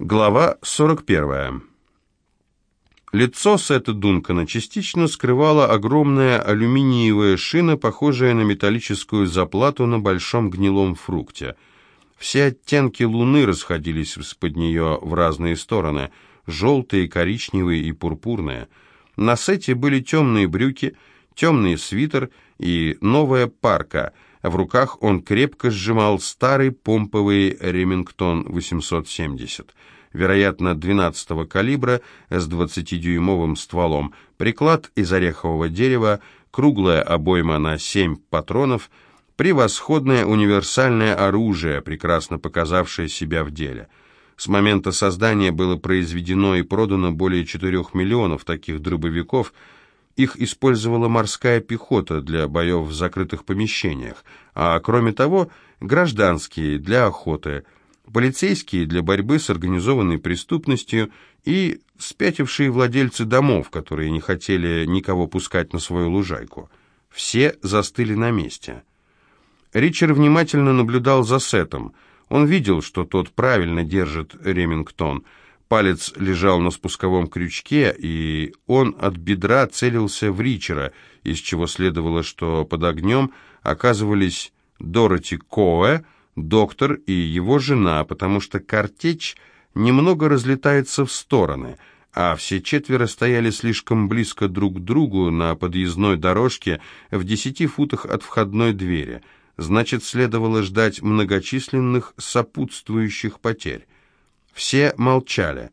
Глава 41. Лицо Сета Дункана частично скрывала огромная алюминиевая шина, похожая на металлическую заплату на большом гнилом фрукте. Все оттенки луны расходились из-под нее в разные стороны – желтые, коричневые и пурпурные. На Сете были темные брюки, темный свитер и новая парка – в руках он крепко сжимал старый помповый Ремингтон 870, вероятно, 12-го калибра с 20-дюймовым стволом, приклад из орехового дерева, круглая обойма на 7 патронов, превосходное универсальное оружие, прекрасно показавшее себя в деле. С момента создания было произведено и продано более 4 миллионов таких дробовиков – их использовала морская пехота для боев в закрытых помещениях, а кроме того, гражданские для охоты, полицейские для борьбы с организованной преступностью и спятившие владельцы домов, которые не хотели никого пускать на свою лужайку. Все застыли на месте. Ричард внимательно наблюдал за Сетом. Он видел, что тот правильно держит Ремингтон – Палец лежал на спусковом крючке, и он от бедра целился в Ричера, из чего следовало, что под огнем оказывались Дороти Коэ, доктор и его жена, потому что картечь немного разлетается в стороны, а все четверо стояли слишком близко друг к другу на подъездной дорожке в десяти футах от входной двери. Значит, следовало ждать многочисленных сопутствующих потерь. Все молчали.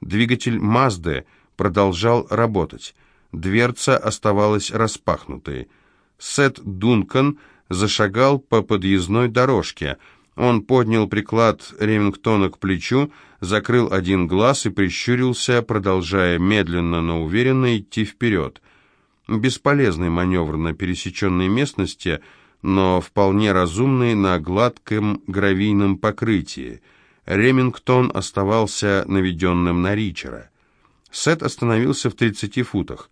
Двигатель Мазды продолжал работать. Дверца оставалась распахнутой. Сет Дункан зашагал по подъездной дорожке. Он поднял приклад Ремингтона к плечу, закрыл один глаз и прищурился, продолжая медленно, но уверенно идти вперед. Бесполезный маневр на пересеченной местности, но вполне разумный на гладком гравийном покрытии – Ремингтон оставался наведенным на Ричера. Сет остановился в 30 футах.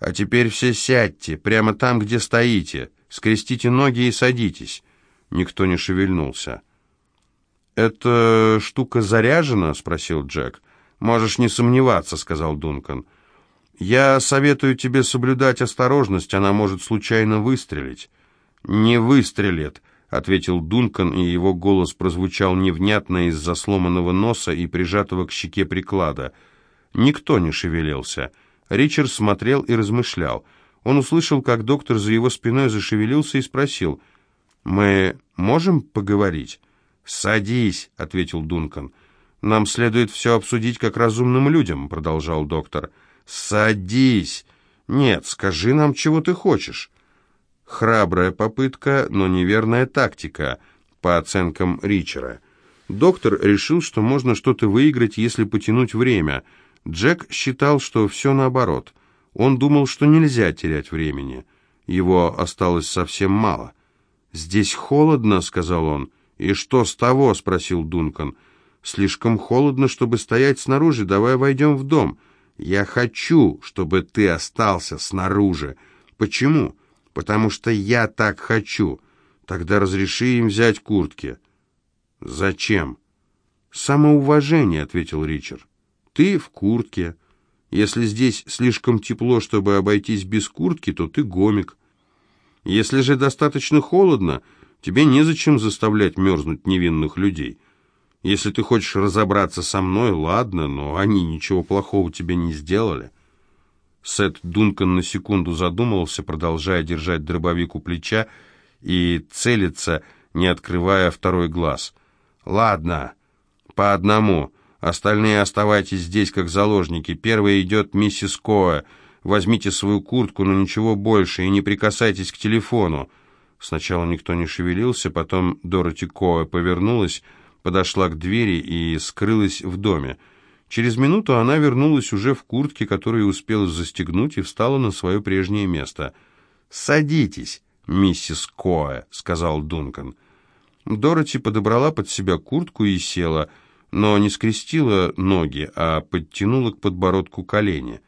«А теперь все сядьте, прямо там, где стоите. Скрестите ноги и садитесь». Никто не шевельнулся. «Эта штука заряжена?» — спросил Джек. «Можешь не сомневаться», — сказал Дункан. «Я советую тебе соблюдать осторожность, она может случайно выстрелить». «Не выстрелит», ответил Дункан, и его голос прозвучал невнятно из-за сломанного носа и прижатого к щеке приклада. Никто не шевелился. Ричард смотрел и размышлял. Он услышал, как доктор за его спиной зашевелился и спросил, «Мы можем поговорить?» «Садись», — ответил Дункан. «Нам следует все обсудить как разумным людям», — продолжал доктор. «Садись!» «Нет, скажи нам, чего ты хочешь». Храбрая попытка, но неверная тактика, по оценкам Ричера. Доктор решил, что можно что-то выиграть, если потянуть время. Джек считал, что все наоборот. Он думал, что нельзя терять времени. Его осталось совсем мало. «Здесь холодно», — сказал он. «И что с того?» — спросил Дункан. «Слишком холодно, чтобы стоять снаружи. Давай войдем в дом». «Я хочу, чтобы ты остался снаружи». «Почему?» Потому что я так хочу. Тогда разреши им взять куртки». «Зачем?» «Самоуважение», — ответил Ричард. «Ты в куртке. Если здесь слишком тепло, чтобы обойтись без куртки, то ты гомик. Если же достаточно холодно, тебе незачем заставлять мерзнуть невинных людей. Если ты хочешь разобраться со мной, ладно, но они ничего плохого тебе не сделали». Сет Дункан на секунду задумался, продолжая держать дробовик у плеча и целиться, не открывая второй глаз. «Ладно, по одному. Остальные оставайтесь здесь, как заложники. Первой идет миссис Коэ. Возьмите свою куртку, но ничего больше, и не прикасайтесь к телефону». Сначала никто не шевелился, потом Дороти Коэ повернулась, подошла к двери и скрылась в доме. Через минуту она вернулась уже в куртке, которую успела застегнуть, и встала на свое прежнее место. «Садитесь, миссис Коэ», — сказал Дункан. Дороти подобрала под себя куртку и села, но не скрестила ноги, а подтянула к подбородку колени.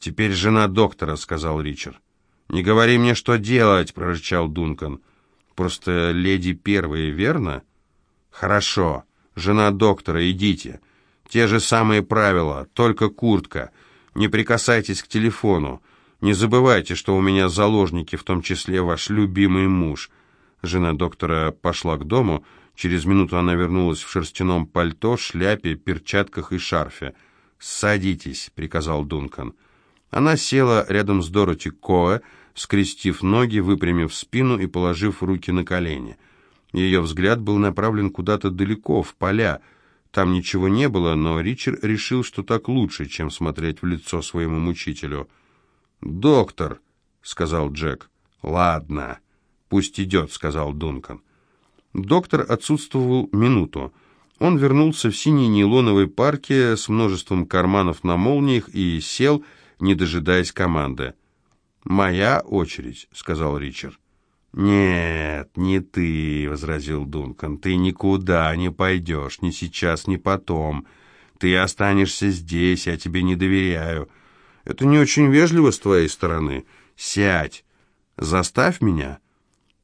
«Теперь жена доктора», — сказал Ричард. «Не говори мне, что делать», — прорычал Дункан. «Просто леди первая, верно?» «Хорошо. Жена доктора, идите». Те же самые правила, только куртка. Не прикасайтесь к телефону. Не забывайте, что у меня заложники, в том числе ваш любимый муж». Жена доктора пошла к дому. Через минуту она вернулась в шерстяном пальто, шляпе, перчатках и шарфе. «Садитесь», — приказал Дункан. Она села рядом с Дороти Коэ, скрестив ноги, выпрямив спину и положив руки на колени. Ее взгляд был направлен куда-то далеко, в поля. Там ничего не было, но Ричард решил, что так лучше, чем смотреть в лицо своему мучителю. «Доктор», — сказал Джек. «Ладно, пусть идет», — сказал Дункан. Доктор отсутствовал минуту. Он вернулся в синей нейлоновой парке с множеством карманов на молниях и сел, не дожидаясь команды. «Моя очередь», — сказал Ричард. «Нет, не ты», — возразил Дункан. «Ты никуда не пойдешь, ни сейчас, ни потом. Ты останешься здесь, я тебе не доверяю. Это не очень вежливо с твоей стороны. Сядь. Заставь меня».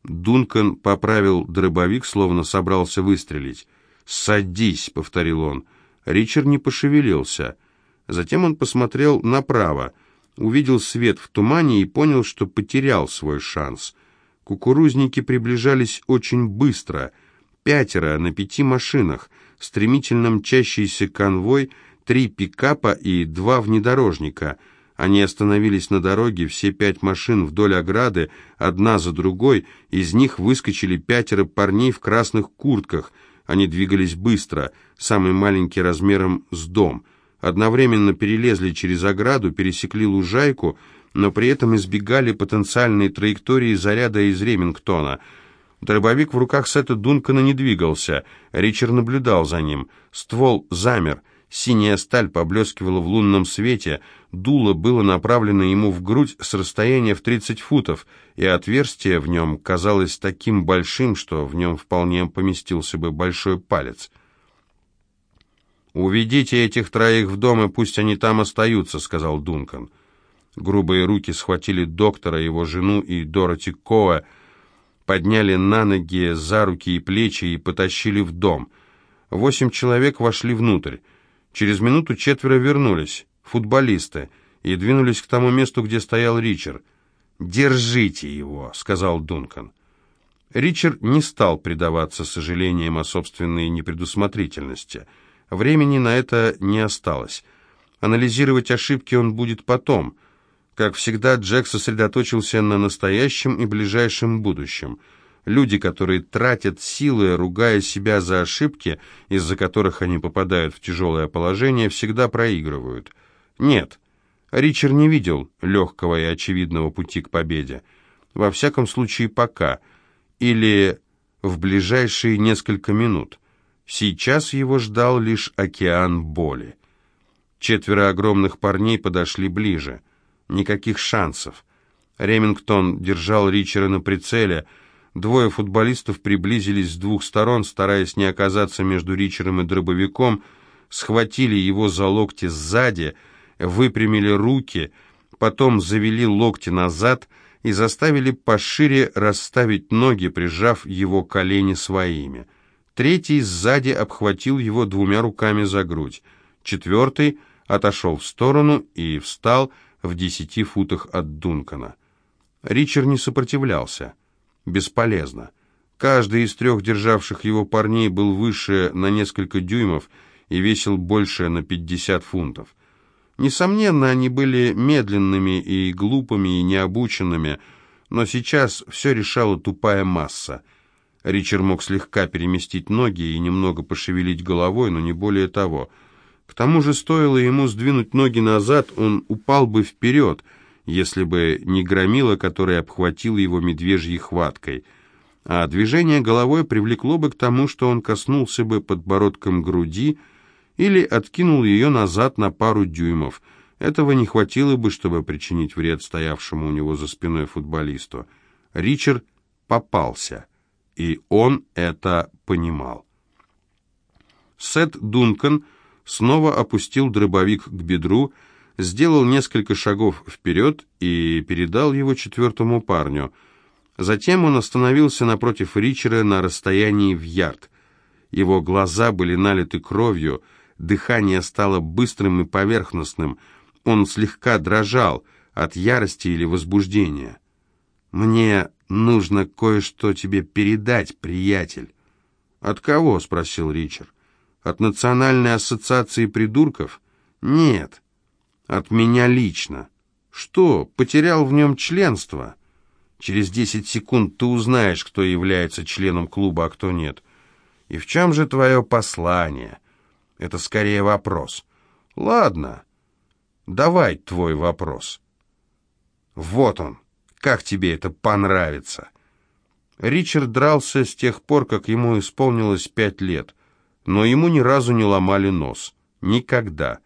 Дункан поправил дробовик, словно собрался выстрелить. «Садись», — повторил он. Ричард не пошевелился. Затем он посмотрел направо, увидел свет в тумане и понял, что потерял свой шанс. Кукурузники приближались очень быстро. Пятеро на пяти машинах, стремительно мчащийся конвой, три пикапа и два внедорожника. Они остановились на дороге, все пять машин вдоль ограды, одна за другой, из них выскочили пятеро парней в красных куртках. Они двигались быстро, самый маленький размером с дом — одновременно перелезли через ограду, пересекли лужайку, но при этом избегали потенциальной траектории заряда из Ремингтона. Дробовик в руках Сета Дункана не двигался. Ричард наблюдал за ним. Ствол замер. Синяя сталь поблескивала в лунном свете. Дуло было направлено ему в грудь с расстояния в 30 футов, и отверстие в нем казалось таким большим, что в нем вполне поместился бы большой палец. «Уведите этих троих в дом, и пусть они там остаются», — сказал Дункан. Грубые руки схватили доктора, его жену и Дороти Коа, подняли на ноги за руки и плечи и потащили в дом. Восемь человек вошли внутрь. Через минуту четверо вернулись, футболисты, и двинулись к тому месту, где стоял Ричард. «Держите его», — сказал Дункан. Ричард не стал предаваться сожалениям о собственной непредусмотрительности — Времени на это не осталось. Анализировать ошибки он будет потом. Как всегда, Джек сосредоточился на настоящем и ближайшем будущем. Люди, которые тратят силы, ругая себя за ошибки, из-за которых они попадают в тяжелое положение, всегда проигрывают. Нет, Ричард не видел легкого и очевидного пути к победе. Во всяком случае, пока. Или в ближайшие несколько минут. Сейчас его ждал лишь океан боли. Четверо огромных парней подошли ближе. Никаких шансов. Ремингтон держал Ричера на прицеле. Двое футболистов приблизились с двух сторон, стараясь не оказаться между Ричером и дробовиком, схватили его за локти сзади, выпрямили руки, потом завели локти назад и заставили пошире расставить ноги, прижав его колени своими. Третий сзади обхватил его двумя руками за грудь. Четвертый отошел в сторону и встал в десяти футах от Дункана. Ричард не сопротивлялся. Бесполезно. Каждый из трех державших его парней был выше на несколько дюймов и весил больше на пятьдесят фунтов. Несомненно, они были медленными и глупыми и необученными, но сейчас все решала тупая масса — Ричард мог слегка переместить ноги и немного пошевелить головой, но не более того. К тому же стоило ему сдвинуть ноги назад, он упал бы вперед, если бы не громила, который обхватил его медвежьей хваткой. А движение головой привлекло бы к тому, что он коснулся бы подбородком груди или откинул ее назад на пару дюймов. Этого не хватило бы, чтобы причинить вред стоявшему у него за спиной футболисту. Ричард попался и он это понимал. Сет Дункан снова опустил дробовик к бедру, сделал несколько шагов вперед и передал его четвертому парню. Затем он остановился напротив Ричера на расстоянии в ярд. Его глаза были налиты кровью, Дыхание стало быстрым и поверхностным. Он слегка дрожал от ярости или возбуждения. «Мне нужно кое-что тебе передать, приятель». «От кого?» — спросил Ричард. «От Национальной ассоциации придурков?» «Нет, от меня лично». «Что, потерял в нем членство?» «Через десять секунд ты узнаешь, кто является членом клуба, а кто нет. И в чем же твое послание?» «Это скорее вопрос». «Ладно, давай твой вопрос». «Вот он. Как тебе это понравится?» Ричард дрался с тех пор, как ему исполнилось пять лет, но ему ни разу не ломали нос. Никогда.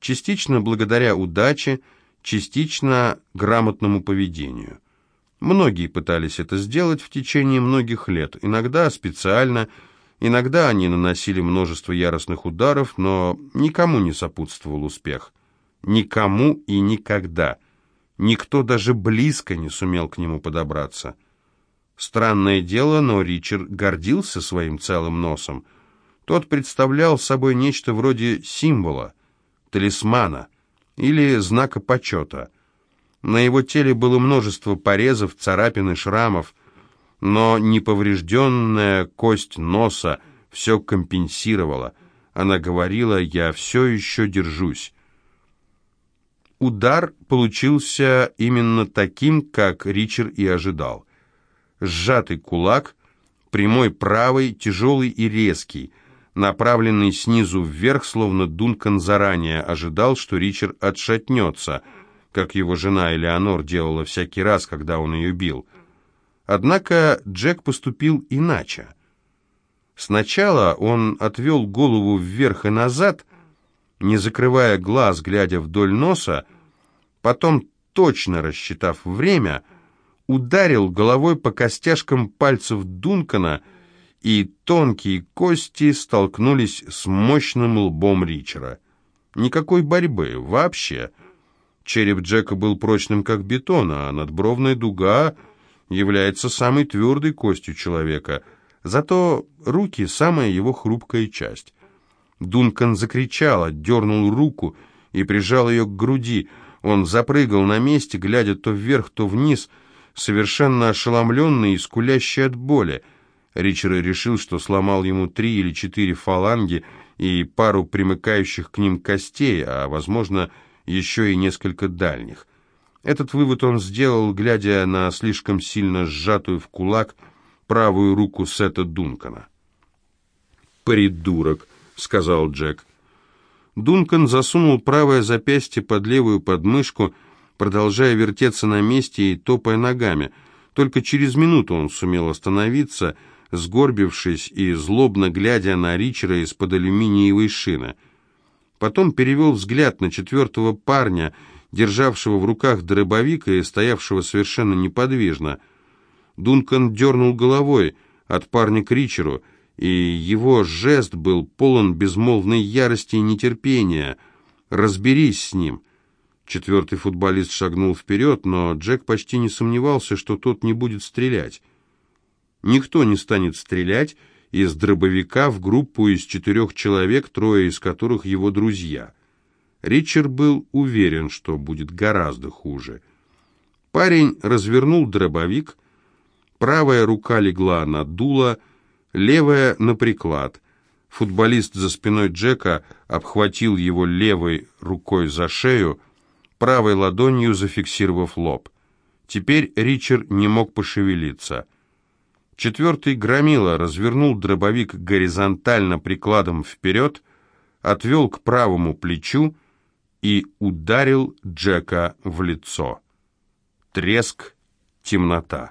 Частично благодаря удаче, частично грамотному поведению. Многие пытались это сделать в течение многих лет, иногда специально, иногда они наносили множество яростных ударов, но никому не сопутствовал успех. Никому и никогда. Никто даже близко не сумел к нему подобраться. Странное дело, но Ричард гордился своим целым носом. Тот представлял собой нечто вроде символа, талисмана – или знака почета. На его теле было множество порезов, царапин и шрамов, но неповрежденная кость носа все компенсировала. Она говорила «я все еще держусь». Удар получился именно таким, как Ричард и ожидал. Сжатый кулак, прямой правый, тяжелый и резкий – направленный снизу вверх, словно Дункан заранее ожидал, что Ричард отшатнется, как его жена Элеонор делала всякий раз, когда он ее бил. Однако Джек поступил иначе. Сначала он отвел голову вверх и назад, не закрывая глаз, глядя вдоль носа, потом, точно рассчитав время, ударил головой по костяшкам пальцев Дункана — и тонкие кости столкнулись с мощным лбом Ричера. Никакой борьбы вообще. Череп Джека был прочным, как бетон, а надбровная дуга является самой твердой костью человека. Зато руки — самая его хрупкая часть. Дункан закричал, отдернул руку и прижал ее к груди. Он запрыгал на месте, глядя то вверх, то вниз, совершенно ошеломленный и скулящий от боли. Ричард решил, что сломал ему три или четыре фаланги и пару примыкающих к ним костей, а, возможно, еще и несколько дальних. Этот вывод он сделал, глядя на слишком сильно сжатую в кулак правую руку Сета Дункана. «Придурок», — сказал Джек. Дункан засунул правое запястье под левую подмышку, продолжая вертеться на месте и топая ногами. Только через минуту он сумел остановиться — сгорбившись и злобно глядя на Ричера из-под алюминиевой шины. Потом перевел взгляд на четвертого парня, державшего в руках дробовик и стоявшего совершенно неподвижно. Дункан дернул головой от парня к Ричеру, и его жест был полон безмолвной ярости и нетерпения. «Разберись с ним!» Четвертый футболист шагнул вперед, но Джек почти не сомневался, что тот не будет стрелять. Никто не станет стрелять из дробовика в группу из четырех человек, трое из которых его друзья. Ричард был уверен, что будет гораздо хуже. Парень развернул дробовик, правая рука легла на дуло, левая — на приклад. Футболист за спиной Джека обхватил его левой рукой за шею, правой ладонью зафиксировав лоб. Теперь Ричард не мог пошевелиться — Четвертый громила развернул дробовик горизонтально прикладом вперед, отвел к правому плечу и ударил Джека в лицо. Треск, темнота.